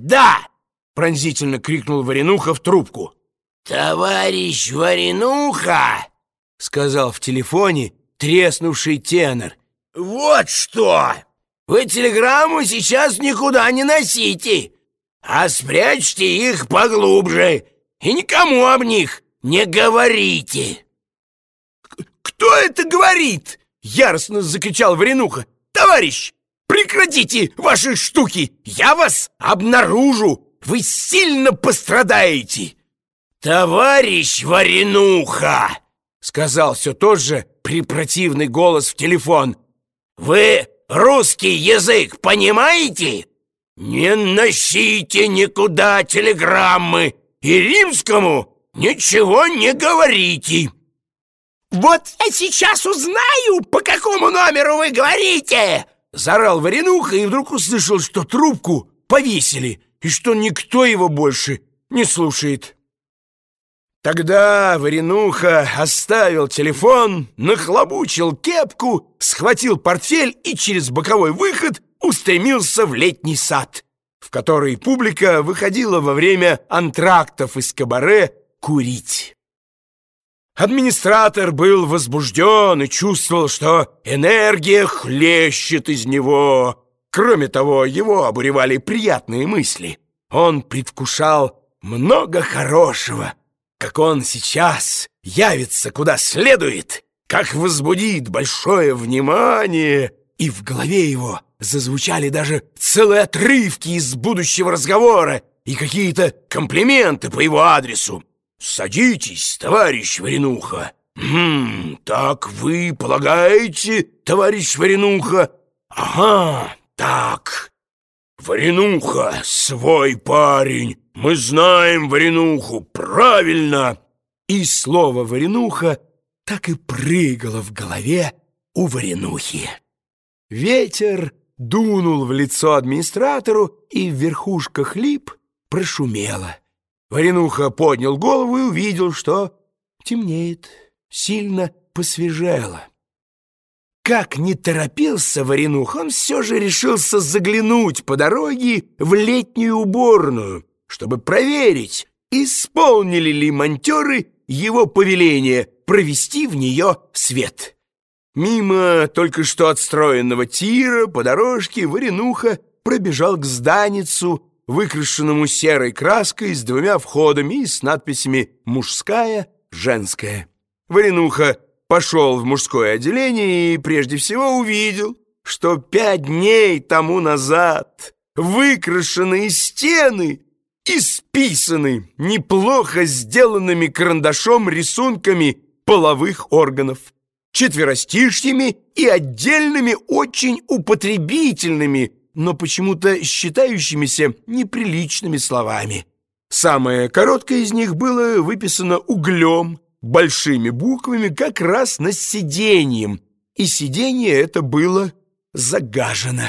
Да!» — пронзительно крикнул Варенуха в трубку. «Товарищ Варенуха!» — сказал в телефоне треснувший тенор. «Вот что! Вы телеграмму сейчас никуда не носите, а спрячьте их поглубже и никому об них не говорите!» «Кто это говорит?» — яростно закричал Варенуха. «Товарищ, прекратите ваши штуки! Я вас обнаружу! Вы сильно пострадаете!» «Товарищ Варенуха!» — сказал все тот же препротивный голос в телефон. «Вы русский язык понимаете? Не носите никуда телеграммы и римскому ничего не говорите!» «Вот я сейчас узнаю, по какому номеру вы говорите!» Заорал Варенуха и вдруг услышал, что трубку повесили и что никто его больше не слушает. Тогда Варенуха оставил телефон, нахлобучил кепку, схватил портфель и через боковой выход устремился в летний сад, в который публика выходила во время антрактов из кабаре курить. Администратор был возбужден и чувствовал, что энергия хлещет из него. Кроме того, его обуревали приятные мысли. Он предвкушал много хорошего, как он сейчас явится куда следует, как возбудит большое внимание, и в голове его зазвучали даже целые отрывки из будущего разговора и какие-то комплименты по его адресу. «Садитесь, товарищ Варенуха!» «Хм, так вы полагаете, товарищ Варенуха?» «Ага, так. Варенуха, свой парень. Мы знаем Варенуху, правильно!» И слово «Варенуха» так и прыгало в голове у Варенухи. Ветер дунул в лицо администратору, и в верхушках лип прошумело. Варенуха поднял голову и увидел, что темнеет, сильно посвежело. Как не торопился Варенух, он все же решился заглянуть по дороге в летнюю уборную, чтобы проверить, исполнили ли монтеры его повеление провести в нее свет. Мимо только что отстроенного тира по дорожке Варенуха пробежал к зданицу, выкрашенному серой краской с двумя входами и с надписями «Мужская», «Женская». Варенуха пошел в мужское отделение и прежде всего увидел, что пять дней тому назад выкрашенные стены исписаны неплохо сделанными карандашом рисунками половых органов, четверостишьями и отдельными очень употребительными но почему-то считающимися неприличными словами. Самое короткое из них было выписано углем, большими буквами, как раз над сиденьем, и сиденье это было загажено.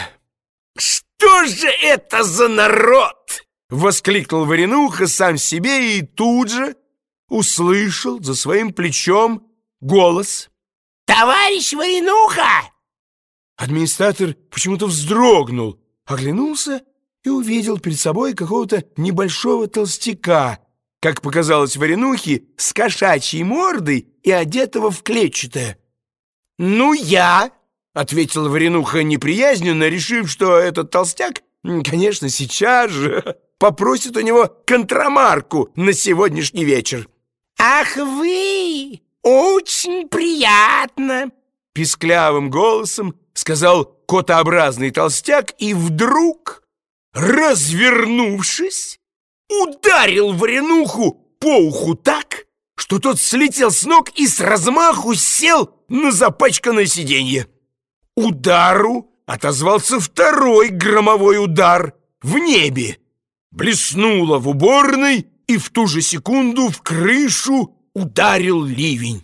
«Что же это за народ?» — воскликнул Варенуха сам себе и тут же услышал за своим плечом голос. «Товарищ Варенуха!» Администратор почему-то вздрогнул, оглянулся и увидел перед собой какого-то небольшого толстяка, как показалось Варенухе, с кошачьей мордой и одетого в клетчатое. «Ну, я!» — ответил Варенуха неприязненно, решив, что этот толстяк, конечно, сейчас же попросит у него контрамарку на сегодняшний вечер. «Ах вы! Очень приятно!» Писклявым голосом сказал котообразный толстяк и вдруг, развернувшись, ударил варенуху по уху так, что тот слетел с ног и с размаху сел на запачканное сиденье. Удару отозвался второй громовой удар в небе. Блеснуло в уборной, и в ту же секунду в крышу ударил ливень.